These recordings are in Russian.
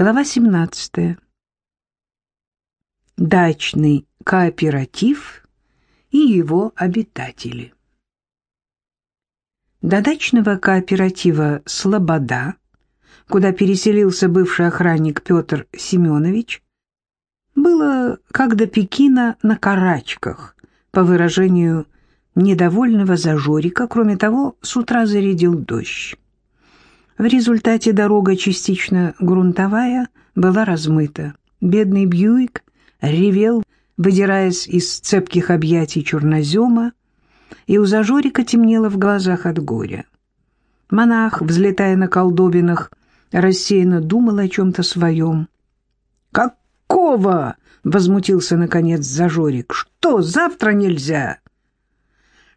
Глава 17. Дачный кооператив и его обитатели. До дачного кооператива «Слобода», куда переселился бывший охранник Петр Семенович, было как до Пекина на карачках, по выражению недовольного зажорика, кроме того, с утра зарядил дождь. В результате дорога, частично грунтовая, была размыта. Бедный Бьюик ревел, выдираясь из цепких объятий чернозема, и у Зажорика темнело в глазах от горя. Монах, взлетая на колдобинах, рассеянно думал о чем-то своем. «Какого?» — возмутился, наконец, Зажорик. «Что, завтра нельзя?»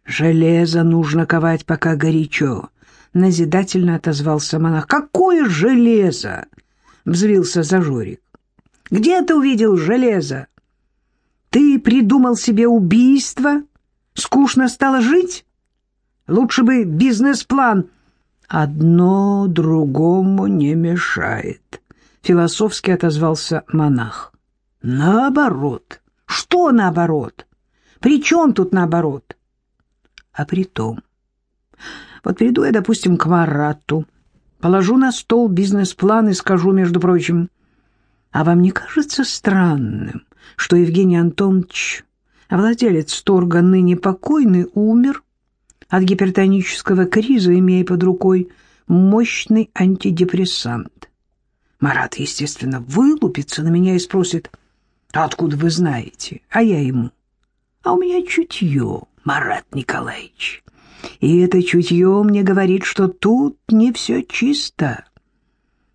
«Железо нужно ковать, пока горячо», назидательно отозвался монах. «Какое железо!» — взвился Зажорик. «Где ты увидел железо? Ты придумал себе убийство? Скучно стало жить? Лучше бы бизнес-план...» «Одно другому не мешает», — философски отозвался монах. «Наоборот». «Что наоборот? При чем тут наоборот?» «А при том...» Вот приду я, допустим, к Марату, положу на стол бизнес-план и скажу, между прочим, а вам не кажется странным, что Евгений Антонович, владелец торга ныне покойный, умер от гипертонического криза, имея под рукой мощный антидепрессант? Марат, естественно, вылупится на меня и спросит, «А откуда вы знаете?» А я ему, «А у меня чутье, Марат Николаевич». И это чутье мне говорит, что тут не все чисто.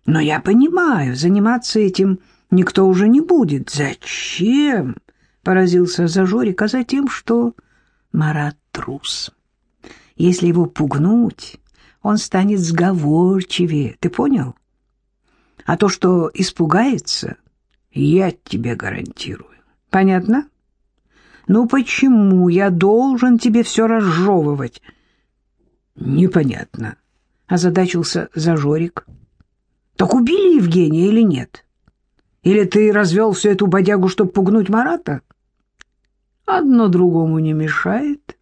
Но я понимаю, заниматься этим никто уже не будет. Зачем? Поразился Зажорик, а затем, что Марат трус. Если его пугнуть, он станет сговорчивее. Ты понял? А то, что испугается, я тебе гарантирую. Понятно? Ну почему я должен тебе все разжевывать? Непонятно. Озадачился Зажорик. Так убили Евгения или нет? Или ты развел всю эту бодягу, чтобы пугнуть Марата? Одно другому не мешает.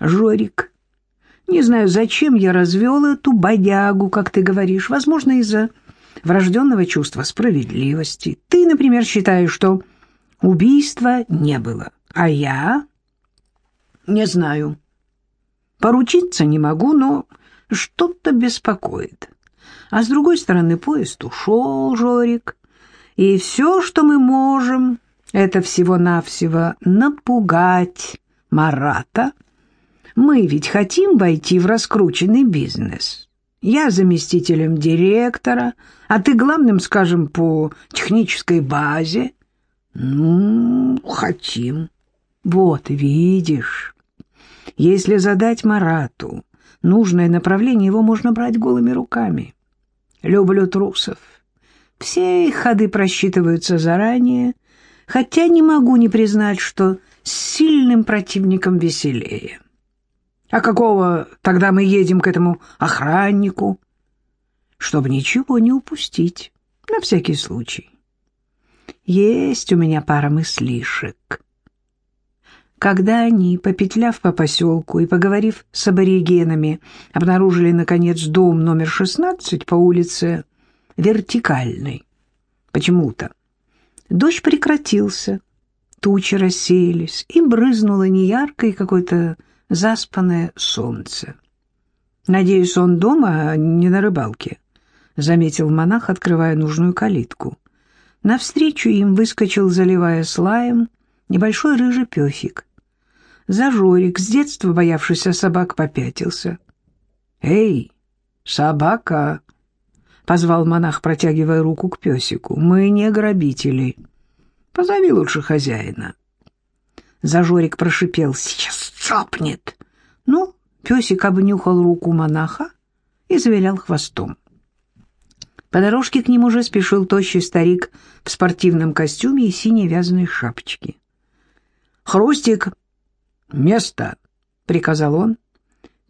Жорик, не знаю, зачем я развел эту бодягу, как ты говоришь. Возможно, из-за врожденного чувства справедливости. Ты, например, считаешь, что убийства не было, а я... Не знаю. Поручиться не могу, но что-то беспокоит. А с другой стороны, поезд ушел, Жорик, и все, что мы можем, это всего-навсего напугать Марата. Мы ведь хотим войти в раскрученный бизнес. Я заместителем директора, а ты главным, скажем, по технической базе. Ну, хотим. Вот, видишь... Если задать Марату нужное направление, его можно брать голыми руками. Люблю трусов. Все их ходы просчитываются заранее, хотя не могу не признать, что с сильным противником веселее. А какого тогда мы едем к этому охраннику? Чтобы ничего не упустить, на всякий случай. Есть у меня пара мыслишек. Когда они, попетляв по поселку и поговорив с аборигенами, обнаружили, наконец, дом номер 16 по улице Вертикальной, почему-то, дождь прекратился, тучи рассеялись, и брызнуло неяркое какое-то заспанное солнце. «Надеюсь, он дома, а не на рыбалке», — заметил монах, открывая нужную калитку. Навстречу им выскочил, заливая слаем, небольшой рыжий песик — Зажорик, с детства боявшийся собак, попятился. «Эй, собака!» — позвал монах, протягивая руку к песику. «Мы не грабители. Позови лучше хозяина». Зажорик прошипел. «Сейчас цапнет!» Ну, песик обнюхал руку монаха и завилял хвостом. По дорожке к нему уже спешил тощий старик в спортивном костюме и синей вязаной шапочке. «Хрустик!» «Место!» — приказал он.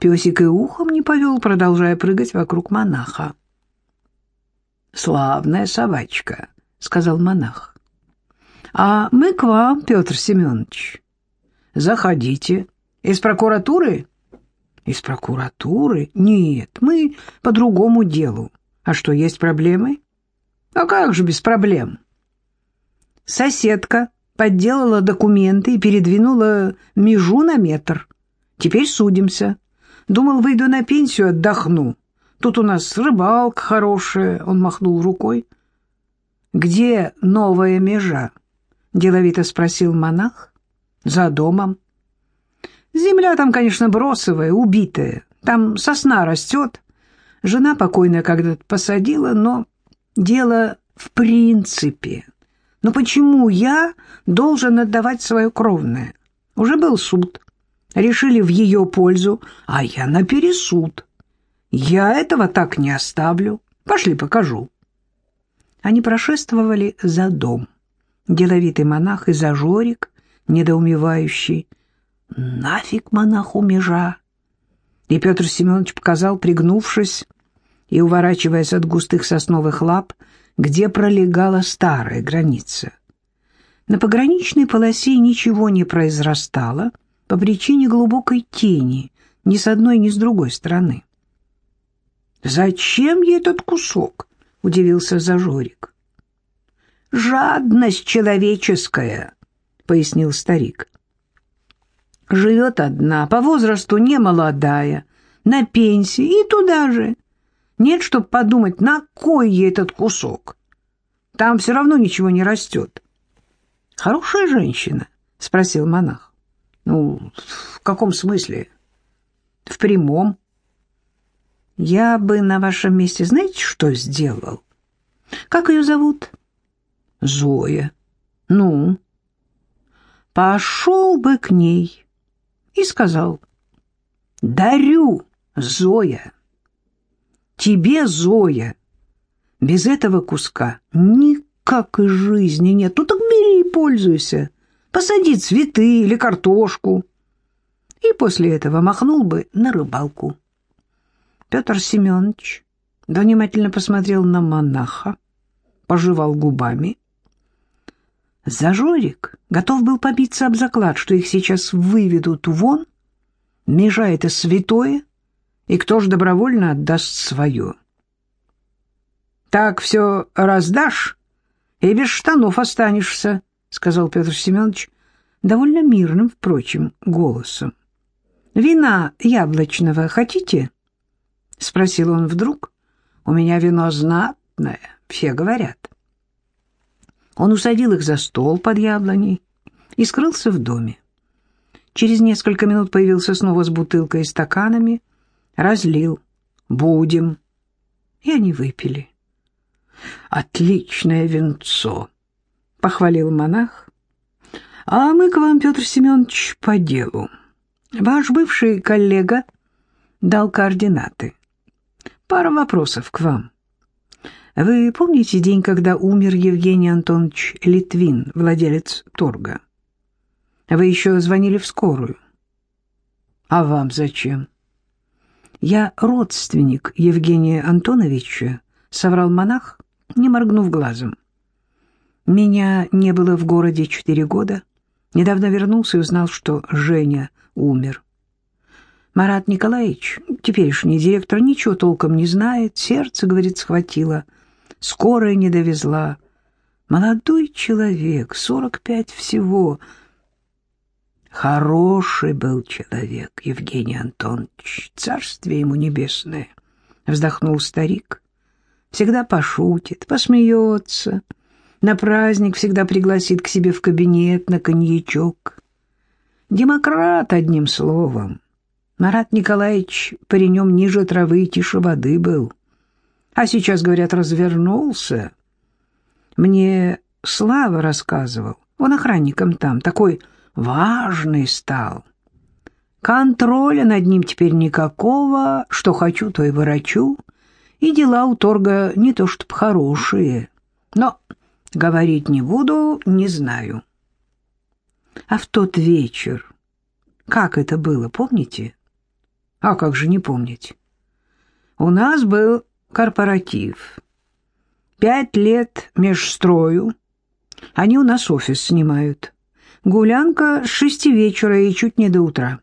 Песик и ухом не повел, продолжая прыгать вокруг монаха. Славная собачка, сказал монах. А мы к вам, Петр Семенович. Заходите. Из прокуратуры? Из прокуратуры? Нет, мы по другому делу. А что, есть проблемы? А как же без проблем? Соседка подделала документы и передвинула межу на метр. Теперь судимся. Думал, выйду на пенсию, отдохну. Тут у нас рыбалка хорошая, он махнул рукой. Где новая межа? Деловито спросил монах. За домом. Земля там, конечно, бросовая, убитая. Там сосна растет. Жена покойная когда-то посадила, но дело в принципе. Но почему я должен отдавать свое кровное? Уже был суд. Решили в ее пользу, а я на пересуд. Я этого так не оставлю. Пошли, покажу. Они прошествовали за дом. Деловитый монах и зажорик, недоумевающий. Нафиг монаху межа? И Петр Семенович показал, пригнувшись и уворачиваясь от густых сосновых лап, где пролегала старая граница. На пограничной полосе ничего не произрастало по причине глубокой тени ни с одной, ни с другой стороны. «Зачем ей этот кусок?» — удивился Зажорик. «Жадность человеческая», — пояснил старик. «Живет одна, по возрасту не молодая, на пенсии и туда же. Нет, чтоб подумать, на кой ей этот кусок. Там все равно ничего не растет. Хорошая женщина? Спросил монах. Ну, в каком смысле? В прямом. Я бы на вашем месте, знаете, что сделал? Как ее зовут? Зоя. Ну? Пошел бы к ней и сказал. Дарю, Зоя. Тебе, Зоя, без этого куска никак и жизни нет. Ну так бери и пользуйся. Посади цветы или картошку. И после этого махнул бы на рыбалку. Петр Семенович внимательно посмотрел на монаха, пожевал губами. Зажорик готов был побиться об заклад, что их сейчас выведут вон, межа это святое, и кто ж добровольно отдаст свое? «Так все раздашь, и без штанов останешься», — сказал Петр Семенович, довольно мирным, впрочем, голосом. «Вина яблочного хотите?» — спросил он вдруг. «У меня вино знатное, все говорят». Он усадил их за стол под яблоней и скрылся в доме. Через несколько минут появился снова с бутылкой и стаканами, разлил. Будем. И они выпили. Отличное венцо, похвалил монах. А мы к вам, Петр Семенович, по делу. Ваш бывший коллега дал координаты. Пара вопросов к вам. Вы помните день, когда умер Евгений Антонович Литвин, владелец торга? Вы еще звонили в скорую. А вам зачем? «Я родственник Евгения Антоновича», — соврал монах, не моргнув глазом. «Меня не было в городе четыре года. Недавно вернулся и узнал, что Женя умер. Марат Николаевич, теперешний директор, ничего толком не знает, сердце, говорит, схватило, скорая не довезла. Молодой человек, сорок пять всего, Хороший был человек, Евгений Антонович, царствие ему небесное, вздохнул старик. Всегда пошутит, посмеется, на праздник всегда пригласит к себе в кабинет на коньячок. Демократ, одним словом. Марат Николаевич при нем ниже травы и тише воды был. А сейчас, говорят, развернулся. Мне Слава рассказывал, он охранником там, такой важный стал. Контроля над ним теперь никакого, что хочу, то и ворочу, и дела у торга не то чтоб хорошие, но говорить не буду, не знаю. А в тот вечер, как это было, помните? А как же не помнить? У нас был корпоратив. Пять лет межстрою. Они у нас офис снимают. Гулянка с шести вечера и чуть не до утра.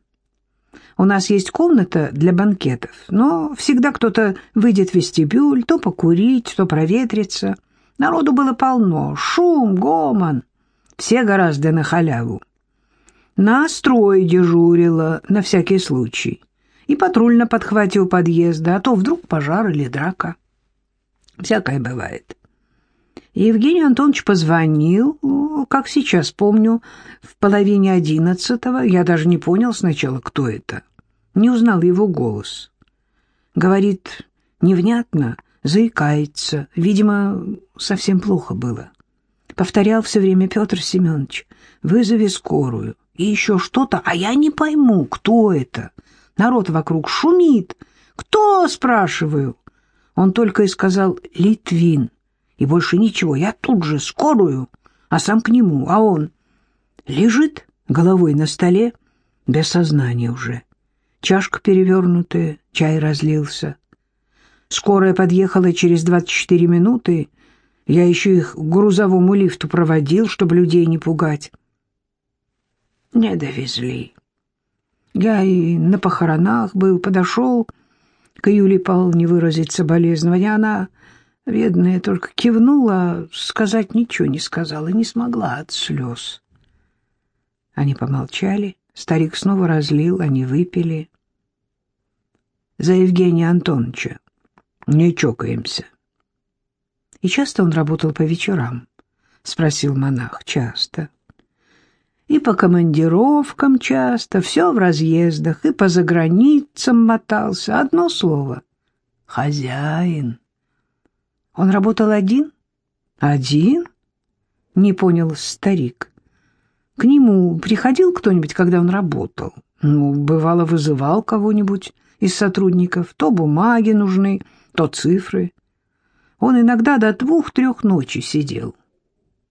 У нас есть комната для банкетов, но всегда кто-то выйдет в вестибюль, то покурить, то проветриться. Народу было полно, шум, гомон. Все гораздо на халяву. На строй дежурила на всякий случай. И патруль на подхвате у подъезда, а то вдруг пожар или драка. Всякое бывает. Евгений Антонович позвонил, как сейчас помню, в половине одиннадцатого. Я даже не понял сначала, кто это. Не узнал его голос. Говорит невнятно, заикается. Видимо, совсем плохо было. Повторял все время Петр Семенович, вызови скорую. И еще что-то, а я не пойму, кто это. Народ вокруг шумит. Кто, спрашиваю? Он только и сказал «Литвин». И больше ничего. Я тут же скорую, а сам к нему. А он лежит головой на столе, без сознания уже. Чашка перевернутая, чай разлился. Скорая подъехала через 24 минуты. Я еще их к грузовому лифту проводил, чтобы людей не пугать. Не довезли. Я и на похоронах был, подошел к Юле Павловне выразить соболезнования. Она, бедная, только кивнула, сказать ничего не сказала, не смогла от слез. Они помолчали, старик снова разлил, они выпили. За Евгения Антоновича не чокаемся. И часто он работал по вечерам? — спросил монах. — Часто. И по командировкам часто, все в разъездах, и по заграницам мотался. Одно слово — хозяин. Он работал один? Один? Не понял старик. К нему приходил кто-нибудь, когда он работал? Ну, бывало, вызывал кого-нибудь из сотрудников. То бумаги нужны, то цифры. Он иногда до двух-трех ночи сидел.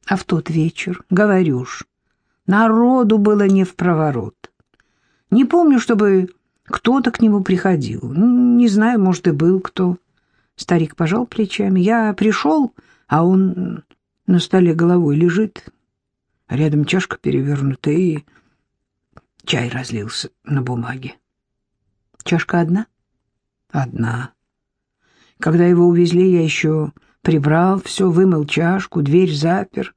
А в тот вечер, говорю ж, Народу было не в проворот. Не помню, чтобы кто-то к нему приходил. Не знаю, может, и был кто. Старик пожал плечами. Я пришел, а он на столе головой лежит. Рядом чашка перевернута, и чай разлился на бумаге. Чашка одна? Одна. Когда его увезли, я еще прибрал все, вымыл чашку, дверь запер.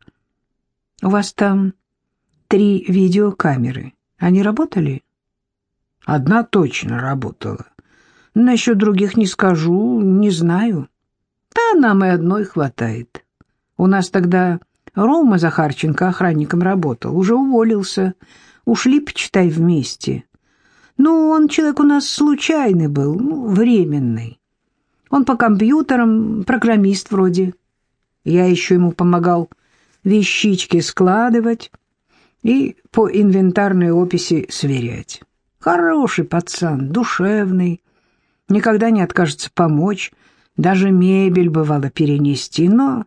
У вас там три видеокамеры. Они работали? Одна точно работала. Насчет других не скажу, не знаю. Да нам и одной хватает. У нас тогда Рома Захарченко охранником работал, уже уволился. Ушли, почитай, вместе. Ну, он человек у нас случайный был, ну, временный. Он по компьютерам, программист вроде. Я еще ему помогал вещички складывать и по инвентарной описи сверять. Хороший пацан, душевный, никогда не откажется помочь, даже мебель бывало перенести, но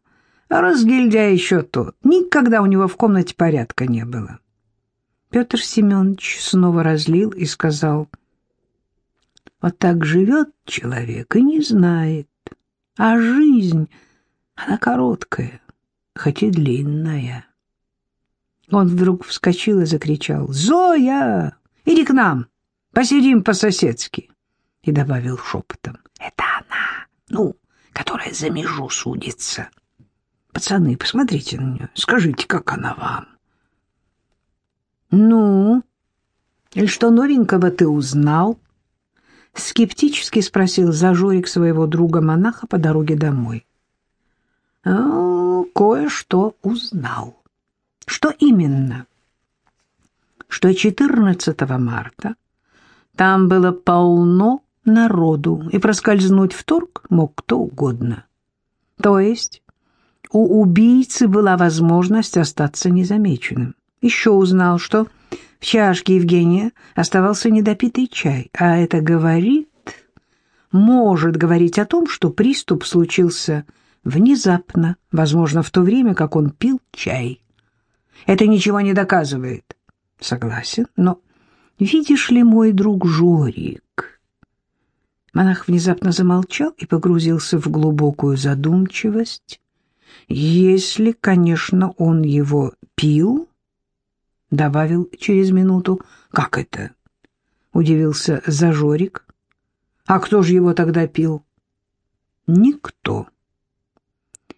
разгильдя еще тот, никогда у него в комнате порядка не было. Петр Семенович снова разлил и сказал, «Вот так живет человек и не знает, а жизнь, она короткая, хоть и длинная». Он вдруг вскочил и закричал «Зоя! Иди к нам! Посидим по-соседски!» И добавил шепотом «Это она, ну, которая за межу судится. Пацаны, посмотрите на нее, скажите, как она вам?» «Ну, и что новенького ты узнал?» Скептически спросил Зажорик своего друга-монаха по дороге домой. «Кое-что узнал». Что именно? Что 14 марта там было полно народу, и проскользнуть в торг мог кто угодно. То есть у убийцы была возможность остаться незамеченным. Еще узнал, что в чашке Евгения оставался недопитый чай, а это говорит, может говорить о том, что приступ случился внезапно, возможно, в то время, как он пил чай. Это ничего не доказывает. Согласен, но видишь ли, мой друг Жорик? Монах внезапно замолчал и погрузился в глубокую задумчивость. Если, конечно, он его пил, добавил через минуту. Как это? Удивился Зажорик. А кто же его тогда пил? Никто.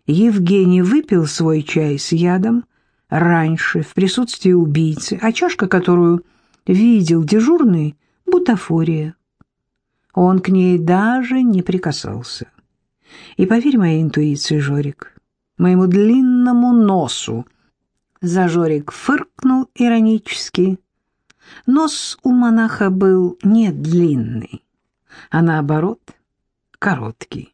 Евгений выпил свой чай с ядом раньше, в присутствии убийцы, а чашка, которую видел дежурный, бутафория. Он к ней даже не прикасался. И поверь моей интуиции, Жорик, моему длинному носу. Зажорик фыркнул иронически. Нос у монаха был не длинный, а наоборот, короткий.